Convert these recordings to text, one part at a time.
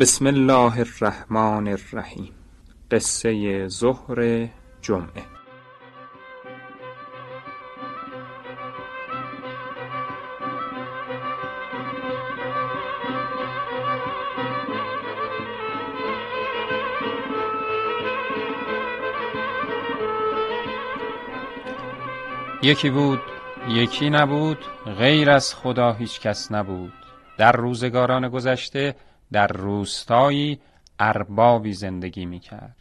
بسم الله الرحمن الرحیم. قصه ظهر جمعه. یکی بود یکی نبود غیر از خدا هیچ کس نبود. در روزگاران گذشته در روستایی اربابی زندگی می کرد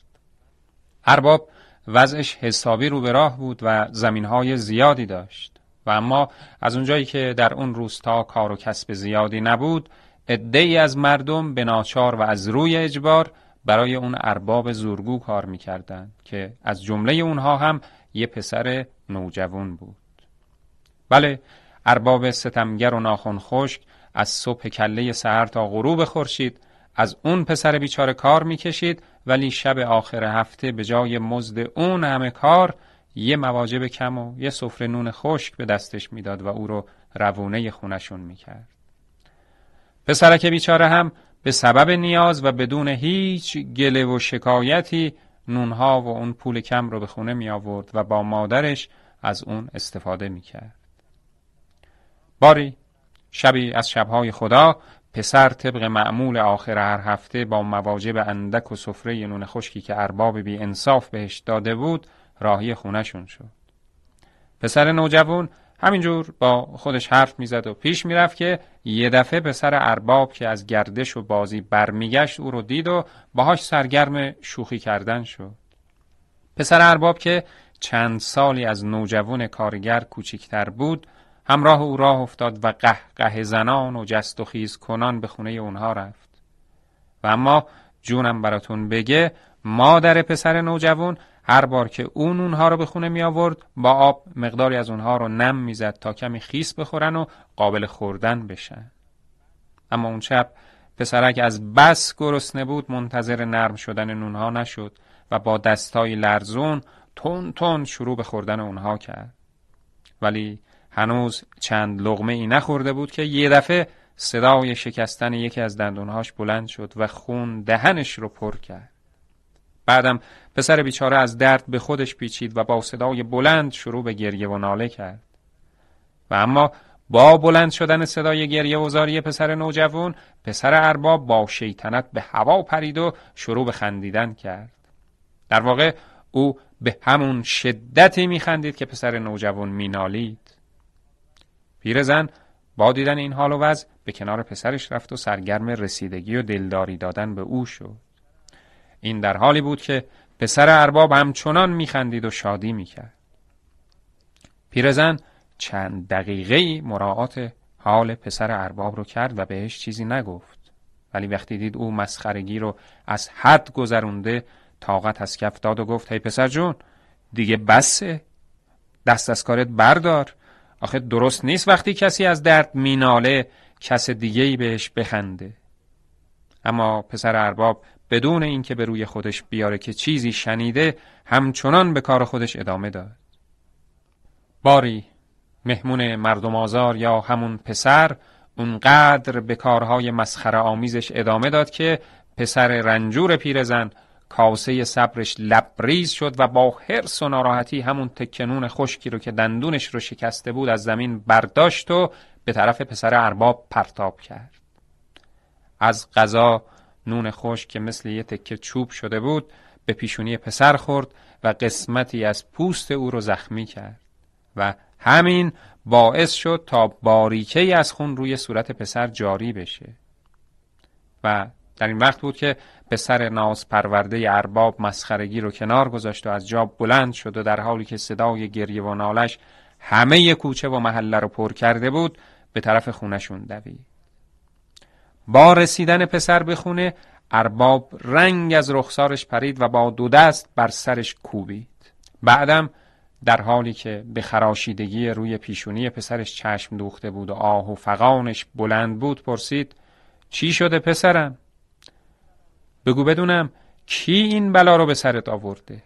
ارباب وضعش حسابی رو به راه بود و زمینهای زیادی داشت. و اما از اونجایی که در اون روستا کار و کسب زیادی نبود ای از مردم به ناچار و از روی اجبار برای اون ارباب زورگو کار می‌کردند که از جمله اونها هم یه پسر نوجوان بود. بله ارباب ستمگر و ناخون خشک از صبح کله سهر تا غروب خورشید از اون پسر بیچاره کار می‌کشید ولی شب آخر هفته به جای مزد اون همه کار یه مواجب کم و یه سفره نون خشک به دستش می‌داد و او رو روونه خونشون می‌کرد پسرک بیچاره هم به سبب نیاز و بدون هیچ گله و شکایتی نونها و اون پول کم رو به خونه می آورد و با مادرش از اون استفاده می کرد. باری شبی از شبهای خدا پسر طبق معمول آخر هر هفته با مواجب اندک و سفره نون خشکی که ارباب بی انصاف بهش داده بود راهی خونشون شد. پسر نوجوان همینجور با خودش حرف می‌زد و پیش می‌رفت که یه دفعه پسر ارباب که از گردش و بازی برمیگشت او رو دید و باهاش سرگرم شوخی کردن شد. پسر ارباب که چند سالی از نوجوان کارگر کوچکتر بود همراه او راه افتاد و قه زنان و جست و خیز کنان به خونه اونها رفت. و اما جونم براتون بگه مادر پسر نوجوان هر بار که اون اونها رو به خونه می آورد با آب مقداری از اونها رو نم می‌زد تا کمی خیس بخورن و قابل خوردن بشن. اما اون شب پسرک از بس گرسنه بود منتظر نرم شدن نونها نشد و با دستای لرزون تون تون شروع به خوردن اونها کرد. ولی هنوز چند لغمه ای نخورده بود که یه دفعه صدای شکستن یکی از دندونهاش بلند شد و خون دهنش رو پر کرد. بعدم پسر بیچاره از درد به خودش پیچید و با صدای بلند شروع به گریه و ناله کرد. و اما با بلند شدن صدای گریه و زاری پسر نوجوان پسر ارباب با شیطنت به هوا پرید و شروع به خندیدن کرد. در واقع او به همون شدتی میخندید که پسر نوجوان مینالید. پیرزن با دیدن این حال و وضع به کنار پسرش رفت و سرگرم رسیدگی و دلداری دادن به او شد. این در حالی بود که پسر ارباب همچنان میخندید و شادی می‌کرد. پیرزن چند دقیقه مراعات حال پسر ارباب رو کرد و بهش چیزی نگفت. ولی وقتی دید او مسخرگی رو از حد گذرونده طاقت از کف داد و گفت هی پسر جون دیگه بسه دست از کارت بردار آخه درست نیست وقتی کسی از درد میناله کس دیگه ای بهش بخنده. اما پسر ارباب بدون اینکه به روی خودش بیاره که چیزی شنیده همچنان به کار خودش ادامه داد. باری مهمون مردم آزار یا همون پسر اونقدر به کارهای مسخره آمیزش ادامه داد که پسر رنجور پیرزن کاسه صبرش لبریز شد و با حرس و ناراحتی همون تکنون خشکی رو که دندونش رو شکسته بود از زمین برداشت و به طرف پسر ارباب پرتاب کرد. از غذا نون خشک که مثل یه تکه چوب شده بود به پیشونی پسر خورد و قسمتی از پوست او رو زخمی کرد و همین باعث شد تا باریکه از خون روی صورت پسر جاری بشه و در این وقت بود که پسر ناز پرورده ارباب مسخرگی رو کنار گذاشت و از جا بلند شد و در حالی که صدای گریه و نالش همه کوچه و محله رو پر کرده بود به طرف خونشون دوید با رسیدن پسر به خونه ارباب رنگ از رخسارش پرید و با دو دست بر سرش کوبید بعدم در حالی که به خراشیدگی روی پیشونی پسرش چشم دوخته بود و آه و فقانش بلند بود پرسید چی شده پسرم؟ بگو بدونم کی این بلا رو به سرت آورده؟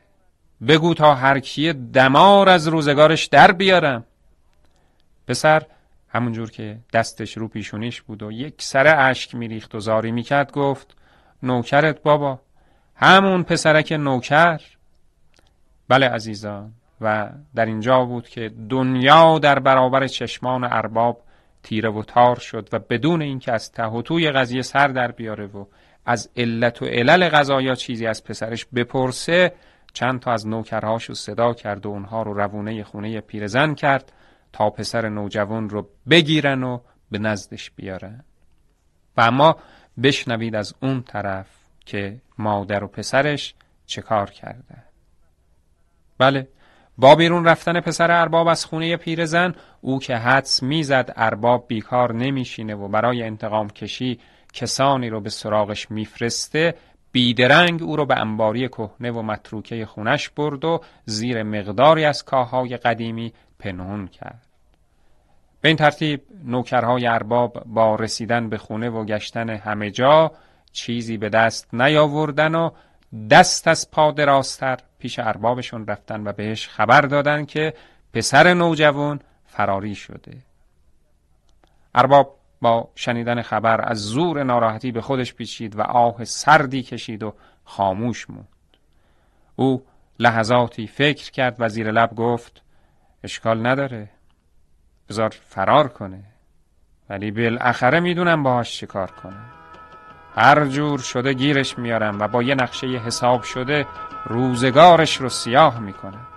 بگو تا هر کی دمار از روزگارش در بیارم. پسر همونجور که دستش رو پیشونیش بود و یک سر اشک میریخت و زاری می‌کرد گفت نوکرت بابا همون پسرک نوکر. بله عزیزان و در اینجا بود که دنیا در برابر چشمان ارباب تیره و تار شد و بدون اینکه از ته و توی قضیه سر در بیاره و از علت و علل قضایا چیزی از پسرش بپرسه چند تا از نوکرهاش رو صدا کرد و اونها رو روونه خونه پیرزن کرد تا پسر نوجوان رو بگیرن و به نزدش بیارن. و اما بشنوید از اون طرف که مادر و پسرش چه کار کرده. بله با بیرون رفتن پسر ارباب از خونه پیرزن او که حدس می‌زد ارباب بیکار نمیشینه و برای انتقام کشی کسانی رو به سراغش میفرسته بیدرنگ او رو به انباری کهنه و متروکه خونش برد و زیر مقداری از کاههای قدیمی پنهون کرد. به این ترتیب نوکرهای ارباب با رسیدن به خونه و گشتن همه جا چیزی به دست نیاوردن و دست از پا دراستر پیش اربابشون رفتن و بهش خبر دادن که پسر نوجوان فراری شده. ارباب با شنیدن خبر از زور ناراحتی به خودش پیچید و آه سردی کشید و خاموش موند. او لحظاتی فکر کرد و زیر لب گفت اشکال نداره بذار فرار کنه ولی بالاخره می‌دونم باهاش چیکار کنم. هر جور شده گیرش میارم و با یه نقشه حساب شده روزگارش رو سیاه می‌کنم.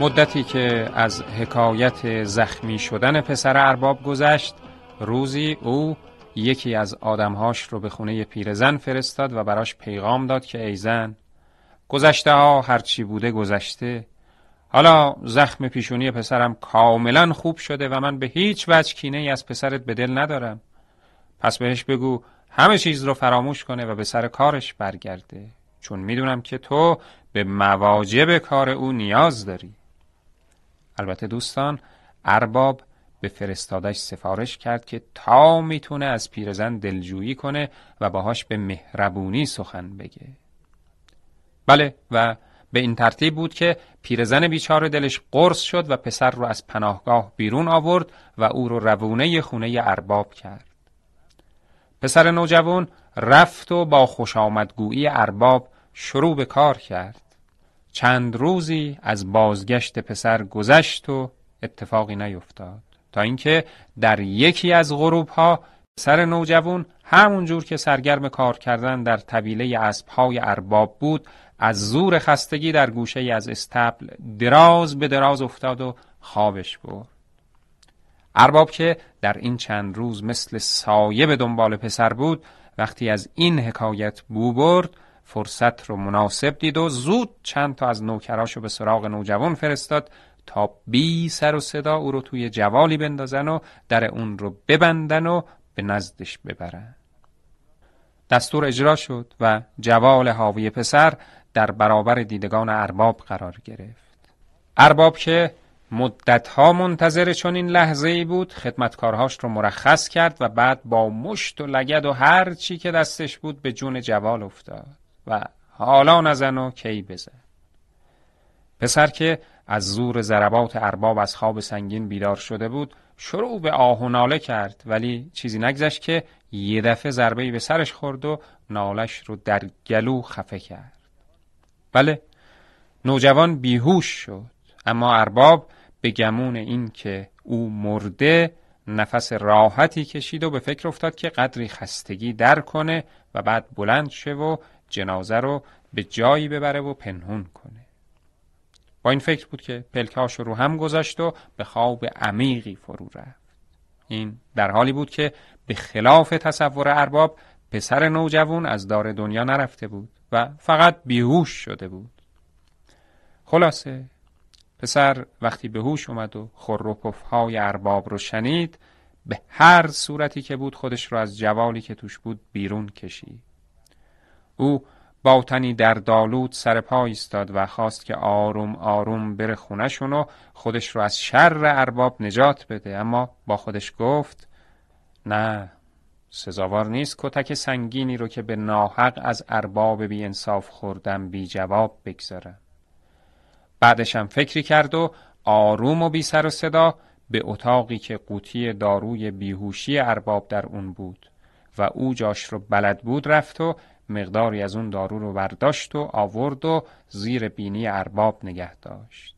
مدتی که از حکایت زخمی شدن پسر ارباب گذشت روزی او یکی از آدمهاش رو به خونه پیرزن فرستاد و براش پیغام داد که ای زن گذشته ها هرچی بوده گذشته. حالا زخم پیشونی پسرم کاملا خوب شده و من به هیچ وجه کینه ای از پسرت به دل ندارم. پس بهش بگو همه چیز رو فراموش کنه و به سر کارش برگرده. چون می‌دونم که تو به مواجب کار او نیاز داری. البته دوستان ارباب به فرستادش سفارش کرد که تا می‌تونه از پیرزن دلجویی کنه و باهاش به مهربونی سخن بگه. بله و به این ترتیب بود که پیرزن بیچاره دلش قرص شد و پسر رو از پناهگاه بیرون آورد و او رو روونه خونه ارباب کرد. پسر نوجوان رفت و با خوش آمدگویی ارباب شروع به کار کرد. چند روزی از بازگشت پسر گذشت و اتفاقی نیفتاد. تا اینکه در یکی از غروب ها سر نوجوان همون جور که سرگرم کار کردن در طویله اسبهای ارباب بود از زور خستگی در گوشه از استبل دراز به دراز افتاد و خوابش برد. ارباب که در این چند روز مثل سایه به دنبال پسر بود وقتی از این حکایت بو برد فرصت رو مناسب دید و زود چند تا از نوکراشو به سراغ نوجوان فرستاد تا بی سر و صدا او رو توی جوالی بندازن و در اون رو ببندن و به نزدش ببرن. دستور اجرا شد و جوال حاوی پسر در برابر دیدگان ارباب قرار گرفت. ارباب که مدتها منتظر چون این لحظه ای بود خدمتکارهاش رو مرخص کرد و بعد با مشت و لگد و هر چی که دستش بود به جون جوال افتاد. و حالا نزن و کی بزن. پسر که از زور ضربات ارباب از خواب سنگین بیدار شده بود شروع به آه و ناله کرد ولی چیزی نگذشت که یه دفعه ضربه به سرش خورد و نالش رو در گلو خفه کرد. بله نوجوان بیهوش شد اما ارباب به گمون این که او مرده نفس راحتی کشید و به فکر افتاد که قدری خستگی در کنه و بعد بلند شه و جنازه رو به جایی ببره و پنهون کنه. با این فکر بود که پلکاش رو هم گذاشت و به خواب عمیقی فرو رفت. این در حالی بود که به خلاف تصور ارباب پسر نوجوان از دار دنیا نرفته بود و فقط بیهوش شده بود. خلاصه پسر وقتی به هوش اومد و خور های ارباب رو شنید به هر صورتی که بود خودش رو از جوالی که توش بود بیرون کشید. او با تنی در دالود سر پا ایستاد و خواست که آروم آروم بره خونشون و خودش رو از شر ارباب نجات بده. اما با خودش گفت نه سزاوار نیست کتک سنگینی رو که به ناحق از ارباب بی انصاف خوردم بی جواب بگذارم. بعدشم فکری کرد و آروم و بی سر و صدا به اتاقی که قوطی داروی بیهوشی ارباب در اون بود و او جاش رو بلد بود رفت و مقداری از اون دارو رو برداشت و آورد و زیر بینی ارباب نگه داشت.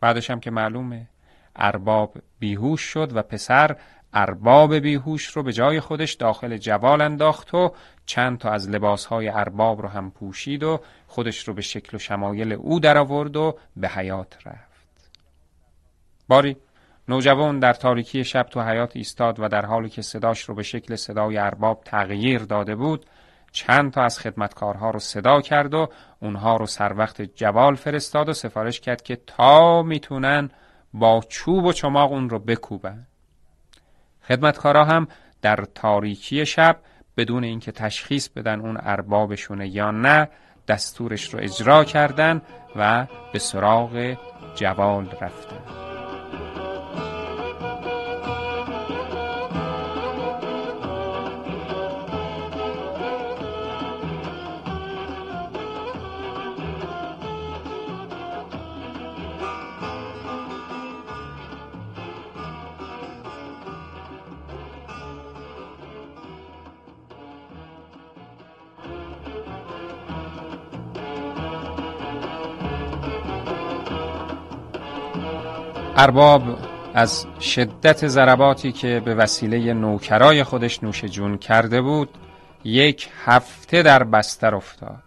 بعدش هم که معلومه ارباب بیهوش شد و پسر ارباب بیهوش رو به جای خودش داخل جوال انداخت و چند تا از لباسهای ارباب رو هم پوشید و خودش رو به شکل و شمایل او در آورد و به حیات رفت. باری نوجوان در تاریکی شب تو حیات ایستاد و در حالی که صداش رو به شکل صدای ارباب تغییر داده بود چند تا از خدمتکارها رو صدا کرد و اونها رو سر وقت جوال فرستاد و سفارش کرد که تا می‌تونن با چوب و چماق اون رو بکوبن. خدمتکارا هم در تاریکی شب بدون اینکه تشخیص بدن اون اربابشونه یا نه دستورش رو اجرا کردن و به سراغ جوال رفتن. ارباب از شدت ضرباتی که به وسیله نوکرای خودش نوش جون کرده بود یک هفته در بستر افتاد.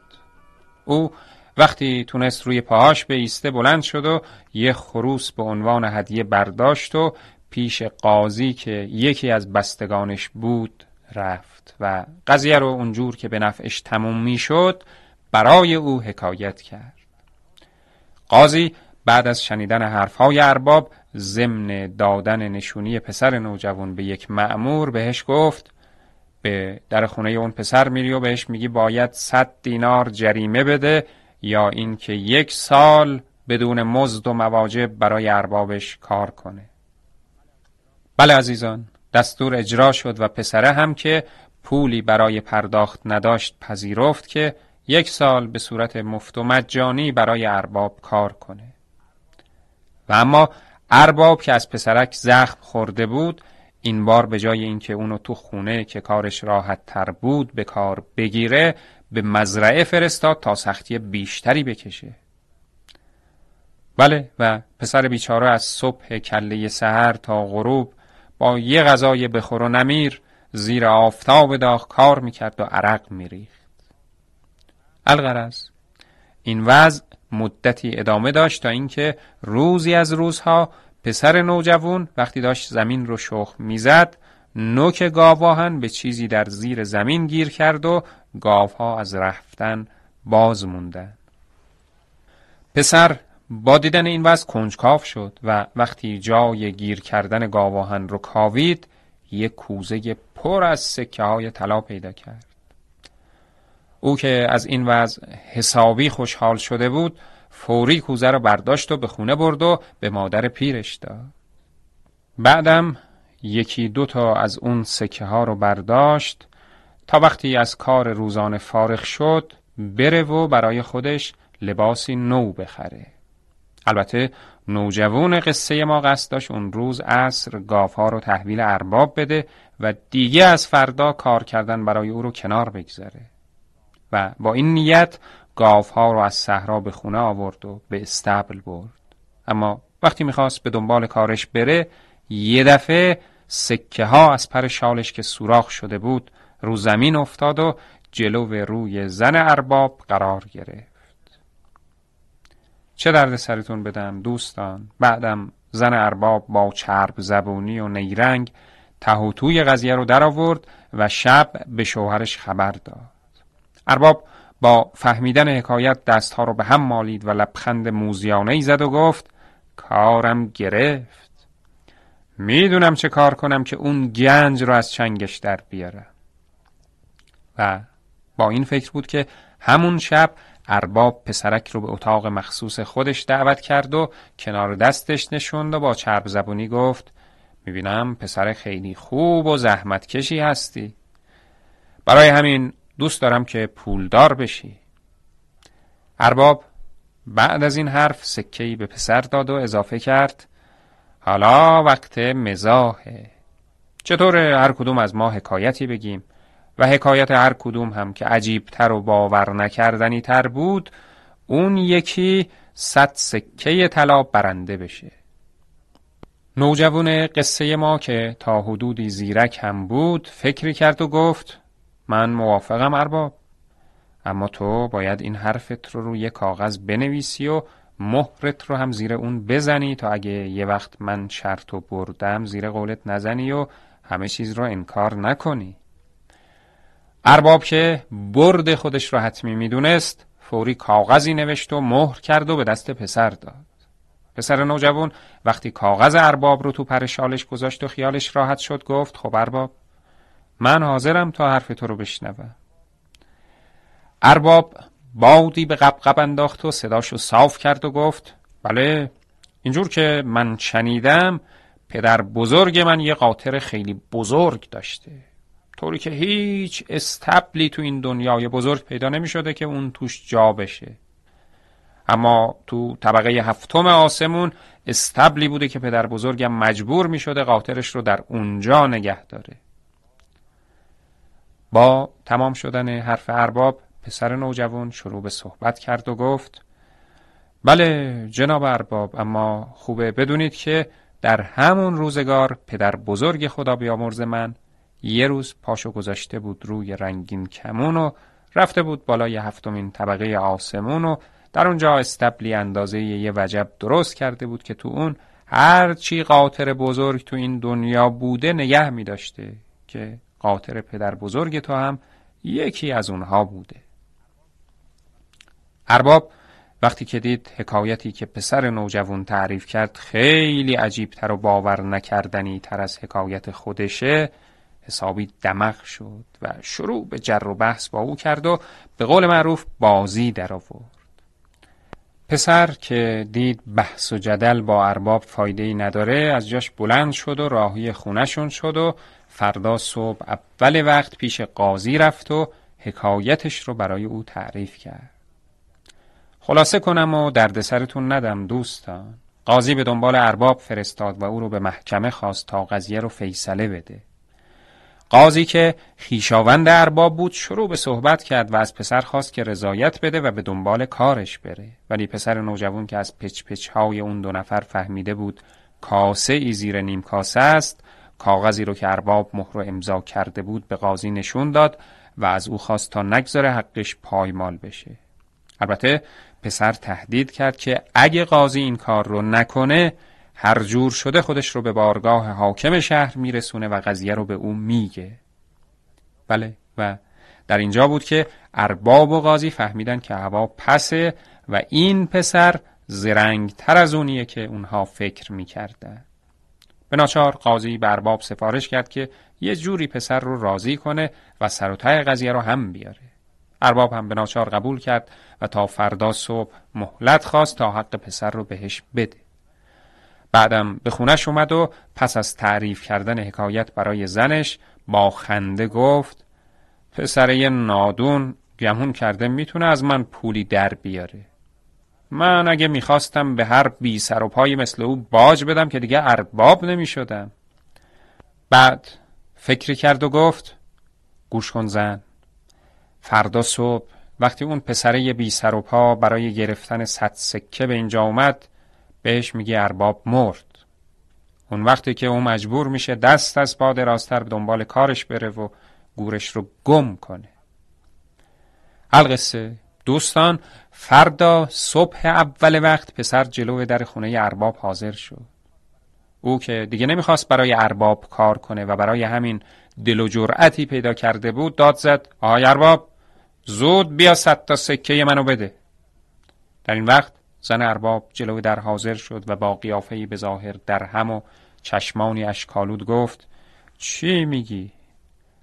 او وقتی تونست روی پاهاش به ایسته بلند شد و یه خروس به عنوان هدیه برداشت و پیش قاضی که یکی از بستگانش بود رفت و قضیه رو اونجور که به نفعش تموم می‌شد برای او حکایت کرد. قاضی بعد از شنیدن حرفهای ارباب ضمن دادن نشونی پسر نوجوان به یک معمور بهش گفت به در خونه اون پسر میری و بهش میگی باید صد دینار جریمه بده یا اینکه یک سال بدون مزد و مواجب برای اربابش کار کنه. بله عزیزان دستور اجرا شد و پسره هم که پولی برای پرداخت نداشت پذیرفت که یک سال به صورت مفت و مجانی برای ارباب کار کنه. و اما ارباب که از پسرک زخم خورده بود این بار به جای اینکه اونو تو خونه که کارش راحت تر بود به کار بگیره به مزرعه فرستاد تا سختی بیشتری بکشه. بله و پسر بیچاره از صبح کله سحر تا غروب با یه غذای بخور و نمیر زیر آفتاب داغ کار می‌کرد و عرق میریخت. الغرض این وضع مدتی ادامه داشت تا اینکه روزی از روزها پسر نوجوان وقتی داشت زمین رو شخ می‌زد نوک گاواهن به چیزی در زیر زمین گیر کرد و گاوها از رفتن باز موندن. پسر با دیدن این وضع کنجکاف شد و وقتی جای گیر کردن گاواهن رو کاوید یک کوزه پر از سکه های طلا پیدا کرد. او که از این وضع حسابی خوشحال شده بود فوری کوزه را برداشت و به خونه برد و به مادر پیرش داد. بعدم یکی دو تا از اون سکه ها رو برداشت تا وقتی از کار روزانه فارغ شد بره و برای خودش لباسی نو بخره. البته نوجوان قصه ما قصد داشت اون روز عصر گاف ها رو تحویل ارباب بده و دیگه از فردا کار کردن برای او رو کنار بگذاره. و با این نیت گاف ها رو از صحرا به خونه آورد و به استبل برد. اما وقتی می‌خواست به دنبال کارش بره یه دفعه سکه ها از پر شالش که سوراخ شده بود رو زمین افتاد و جلو روی زن ارباب قرار گرفت. چه درد سرتون بدم دوستان؟ بعدم زن ارباب با چرب زبونی و نیرنگ تهوتوی قضیه رو در آورد و شب به شوهرش خبر داد. ارباب با فهمیدن حکایت دستها رو به هم مالید و لبخند موزیانه ای زد و گفت کارم گرفت. می‌دونم چه کار کنم که اون گنج رو از چنگش در بیارم و با این فکر بود که همون شب ارباب پسرک رو به اتاق مخصوص خودش دعوت کرد و کنار دستش نشوند و با چرب زبونی گفت می‌بینم پسر خیلی خوب و زحمتکشی هستی. برای همین دوست دارم که پولدار بشی. ارباب بعد از این حرف سکهی به پسر داد و اضافه کرد حالا وقت مزاحه. چطور هر کدوم از ما حکایتی بگیم؟ و حکایت هر کدوم هم که عجیبتر و باور نکردنی تر بود اون یکی صد سکه طلا برنده بشه. نوجوان قصه ما که تا حدودی زیرک هم بود فکری کرد و گفت من موافقم ارباب. اما تو باید این حرفت رو روی کاغذ بنویسی و مهرت رو هم زیر اون بزنی تا اگه یه وقت من شرط و بردم زیر قولت نزنی و همه چیز رو انکار نکنی. ارباب که برد خودش رو حتمی می‌دونست فوری کاغذی نوشت و مهر کرد و به دست پسر داد. پسر نوجوان وقتی کاغذ ارباب رو تو پر شالش گذاشت و خیالش راحت شد گفت خب ارباب من حاضرم تا حرف تو رو بشنوم. ارباب بادی به قبقب انداخت و صداشو صاف کرد و گفت بله اینجور که من شنیدم پدر بزرگ من یه قاطر خیلی بزرگ داشته. طوری که هیچ استبلی تو این دنیای بزرگ پیدا نمی شده که اون توش جا بشه. اما تو طبقه هفتم آسمون استبلی بوده که پدر بزرگم مجبور می شده قاطرش رو در اونجا نگه داره. با تمام شدن حرف ارباب پسر نوجوان شروع به صحبت کرد و گفت بله جناب ارباب اما خوبه بدونید که در همون روزگار پدر بزرگ خدا بیامرز من یه روز پاشو گذاشته بود روی رنگین کمون و رفته بود بالای هفتمین طبقه آسمون و در اونجا استبلی اندازه یه وجب درست کرده بود که تو اون هر چی قاطر بزرگ تو این دنیا بوده نگه می داشته که قاطر پدر بزرگ تو هم یکی از اونها بوده. ارباب وقتی که دید حکایتی که پسر نوجوان تعریف کرد خیلی عجیبتر و باور نکردنی تر از حکایت خودشه حسابی دمق شد و شروع به جر و بحث با او کرد و به قول معروف بازی در آورد. پسر که دید بحث و جدل با ارباب فایده ای نداره از جاش بلند شد و راهی خونشون شد و فردا صبح اول وقت پیش قاضی رفت و حکایتش رو برای او تعریف کرد. خلاصه کنم و دردسرتون ندم دوستان. قاضی به دنبال ارباب فرستاد و او رو به محکمه خواست تا قضیه رو فیصله بده. قاضی که خیشاوند ارباب بود شروع به صحبت کرد و از پسر خواست که رضایت بده و به دنبال کارش بره. ولی پسر نوجوان که از پچ پچ های اون دو نفر فهمیده بود کاسه ای زیر نیم کاسه است کاغذی رو که ارباب مهر و امضا کرده بود به قاضی نشون داد و از او خواست تا نگذاره حقش پایمال بشه. البته پسر تهدید کرد که اگه قاضی این کار رو نکنه هر جور شده خودش رو به بارگاه حاکم شهر میرسونه و قضیه رو به او میگه. بله و در اینجا بود که ارباب و قاضی فهمیدن که هوا پسه و این پسر زرنگ تر از اونیه که اونها فکر می‌کردن. به ناچار قاضی به ارباب سفارش کرد که یه جوری پسر رو راضی کنه و سر و قضیه رو هم بیاره. ارباب هم به ناچار قبول کرد و تا فردا صبح مهلت خواست تا حق پسر رو بهش بده. بعدم به خونش اومد و پس از تعریف کردن حکایت برای زنش با خنده گفت پسره نادون گمون کرده می‌تونه از من پولی در بیاره. من اگه می‌خواستم به هر بی سر و پایی مثل او باج بدم که دیگه ارباب نمی‌شدم. بعد فکری کرد و گفت گوش کن زن. فردا صبح وقتی اون پسره بی سر و پا برای گرفتن صد سکه به اینجا اومد بهش میگه ارباب مرد. اون وقتی که او مجبور میشه دست از پا راستر به دنبال کارش بره و گورش رو گم کنه. القصه. دوستان فردا صبح اول وقت پسر جلو در خونه ارباب حاضر شد او که دیگه نمی‌خواست برای ارباب کار کنه و برای همین دل و جرأتی پیدا کرده بود داد زد آهای ارباب زود بیا صد تا سکه منو بده در این وقت زن ارباب جلو در حاضر شد و با قیافهی به ظاهر در هم و چشمانی اشکالود گفت چی میگی؟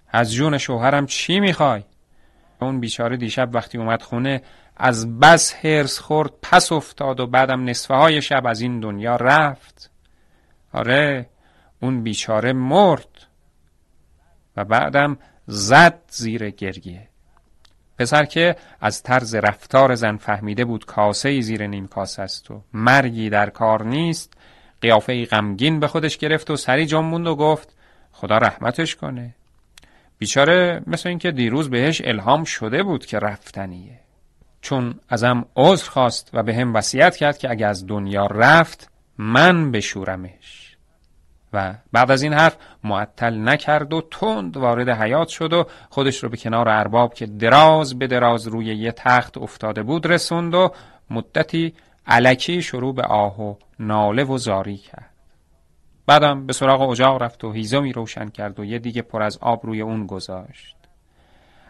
از جون شوهرم چی می‌خوای؟ اون بیچاره دیشب وقتی اومد خونه از بس هرس خورد پس افتاد و بعدم نصفه های شب از این دنیا رفت. آره اون بیچاره مرد و بعدم زد زیر گریه. پسر که از طرز رفتار زن فهمیده بود کاسه ای زیر نیم کاسه است و مرگی در کار نیست قیافه غمگین به خودش گرفت و سری جنبوند و گفت خدا رحمتش کنه. بیچاره مثل اینکه دیروز بهش الهام شده بود که رفتنیه. چون ازم عذر خواست و به هم وصیت کرد که اگه از دنیا رفت من بشورمش. و بعد از این حرف معطل نکرد و تند وارد حیات شد و خودش رو به کنار ارباب که دراز به دراز روی یه تخت افتاده بود رسوند و مدتی علکی شروع به آه و ناله و زاری کرد. بعدم به سراغ اجاق رفت و هیزمی روشن کرد و یه دیگه پر از آب روی اون گذاشت.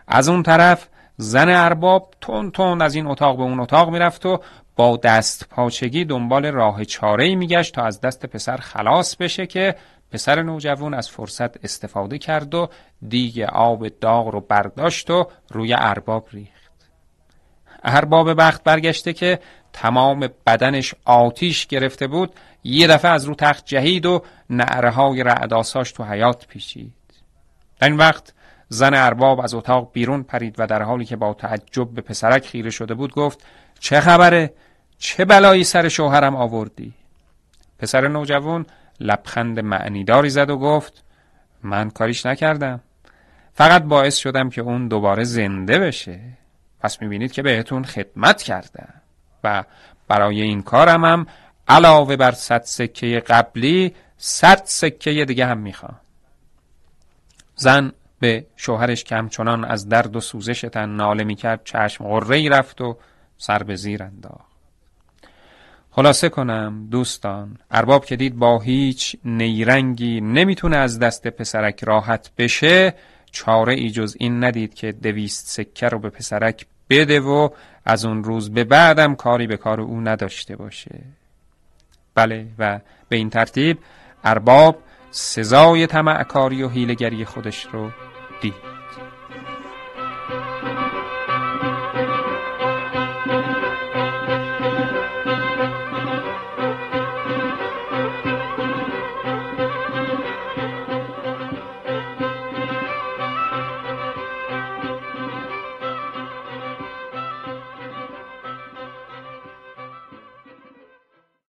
از اون طرف زن ارباب تون تون از این اتاق به اون اتاق می‌رفت و با دست پاچگی دنبال راه چاره میگشت تا از دست پسر خلاص بشه که پسر نوجوان از فرصت استفاده کرد و دیگ آب داغ رو برداشت و روی ارباب ریخت. ارباب بخت برگشته که تمام بدنش آتیش گرفته بود یه دفعه از رو تخت جهید و نعره های رعداساش تو حیات پیچید در این وقت زن ارباب از اتاق بیرون پرید و در حالی که با تعجب به پسرک خیره شده بود گفت چه خبره؟ چه بلایی سر شوهرم آوردی؟ پسر نوجوان لبخند معنیداری زد و گفت من کاریش نکردم فقط باعث شدم که اون دوباره زنده بشه پس می‌بینید که بهتون خدمت کردم و برای این کارم هم علاوه بر صد سکه قبلی صد سکه دیگه هم می‌خوام. زن به شوهرش که همچنان از درد و سوزش تن ناله می‌کرد چشم غره رفت و سر به زیر انداخت. خلاصه کنم دوستان ارباب که دید با هیچ نیرنگی نمی‌تونه از دست پسرک راحت بشه چاره ای جز این ندید که دویست سکه رو به پسرک بده و از اون روز به بعدم کاری به کار او نداشته باشه. بله و به این ترتیب ارباب سزای طمعکاری و حیلگری خودش رو دید.